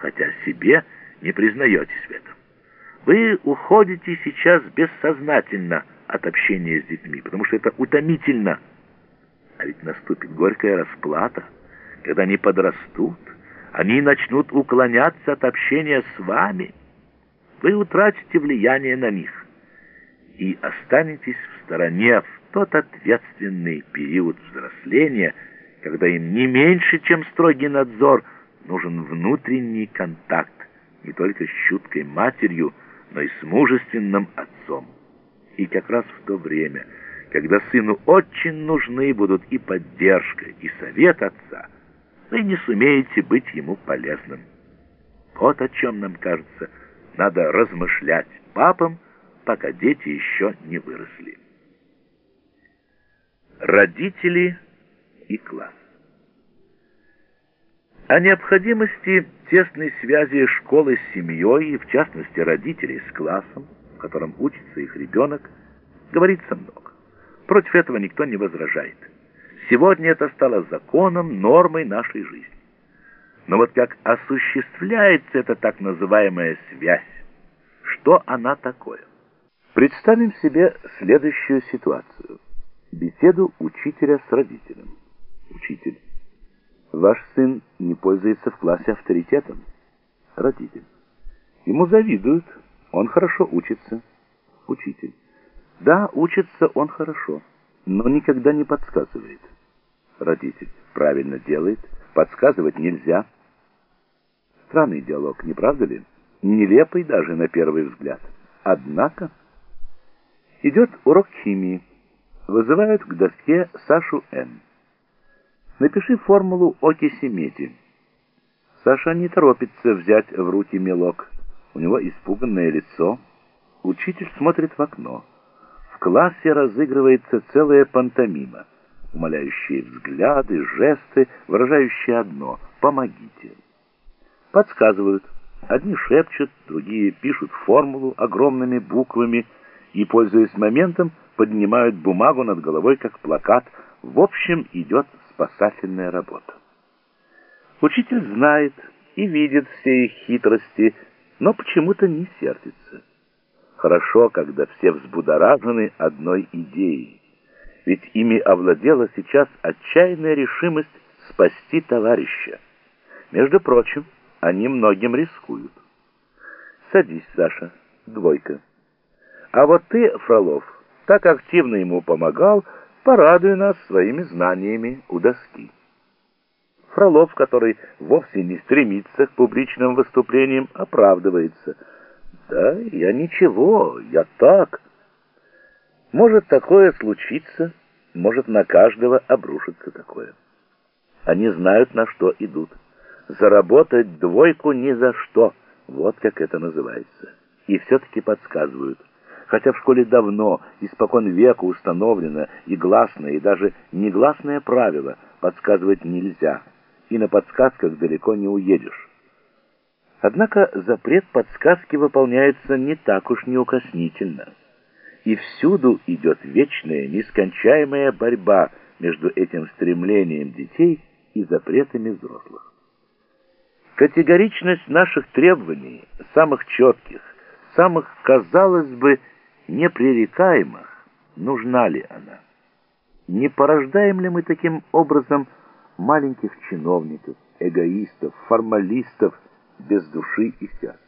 хотя себе не признаетесь в этом. Вы уходите сейчас бессознательно от общения с детьми, потому что это утомительно. А ведь наступит горькая расплата, когда они подрастут, они начнут уклоняться от общения с вами. Вы утратите влияние на них и останетесь в стороне в тот ответственный период взросления, когда им не меньше, чем строгий надзор, нужен внутренний контакт не только с чуткой матерью, но и с мужественным отцом. И как раз в то время, когда сыну очень нужны будут и поддержка, и совет отца, вы не сумеете быть ему полезным. Вот о чем нам кажется, надо размышлять папам, пока дети еще не выросли. Родители и класс. О необходимости тесной связи школы с семьей и, в частности, родителей с классом, в котором учится их ребенок, говорится много. Против этого никто не возражает. Сегодня это стало законом, нормой нашей жизни. Но вот как осуществляется эта так называемая связь? Что она такое? Представим себе следующую ситуацию. Беседу учителя с родителем. Учитель. Ваш сын не пользуется в классе авторитетом. Родитель. Ему завидуют. Он хорошо учится. Учитель. Да, учится он хорошо, но никогда не подсказывает. Родитель. Правильно делает. Подсказывать нельзя. Странный диалог, не правда ли? Нелепый даже на первый взгляд. Однако... Идет урок химии. Вызывают к доске Сашу Н. Напиши формулу окиси меди. Саша не торопится взять в руки мелок. У него испуганное лицо. Учитель смотрит в окно. В классе разыгрывается целая пантомима. Умоляющие взгляды, жесты, выражающие одно «помогите». Подсказывают. Одни шепчут, другие пишут формулу огромными буквами и, пользуясь моментом, поднимают бумагу над головой, как плакат. В общем, идет спасательная работа. Учитель знает и видит все их хитрости, но почему-то не сердится. Хорошо, когда все взбудоражены одной идеей, ведь ими овладела сейчас отчаянная решимость спасти товарища. Между прочим, они многим рискуют. Садись, Саша, двойка. А вот ты, Фролов, так активно ему помогал, порадуй нас своими знаниями у доски. Фролов, который вовсе не стремится к публичным выступлениям, оправдывается. Да, я ничего, я так. Может такое случиться, может на каждого обрушиться такое. Они знают, на что идут. Заработать двойку ни за что, вот как это называется. И все-таки подсказывают хотя в школе давно, испокон века установлено и гласное, и даже негласное правило подсказывать нельзя, и на подсказках далеко не уедешь. Однако запрет подсказки выполняется не так уж неукоснительно. И всюду идет вечная, нескончаемая борьба между этим стремлением детей и запретами взрослых. Категоричность наших требований, самых четких, самых, казалось бы, непререкаемых, нужна ли она? Не порождаем ли мы таким образом маленьких чиновников, эгоистов, формалистов без души и сердца?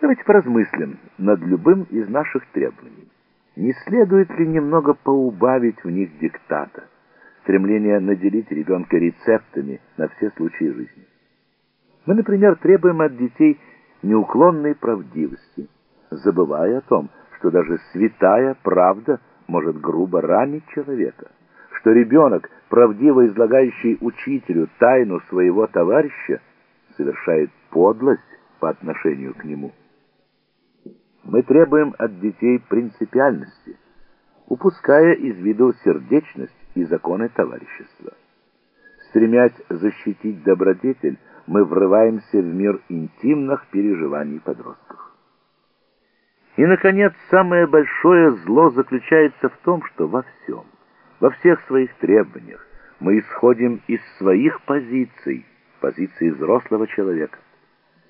Давайте поразмыслим над любым из наших требований. Не следует ли немного поубавить в них диктата, стремление наделить ребенка рецептами на все случаи жизни? Мы, например, требуем от детей неуклонной правдивости, забывая о том, что даже святая правда может грубо ранить человека, что ребенок, правдиво излагающий учителю тайну своего товарища, совершает подлость по отношению к нему. Мы требуем от детей принципиальности, упуская из виду сердечность и законы товарищества. Стремясь защитить добродетель, мы врываемся в мир интимных переживаний подростков. И, наконец, самое большое зло заключается в том, что во всем, во всех своих требованиях мы исходим из своих позиций, позиций взрослого человека.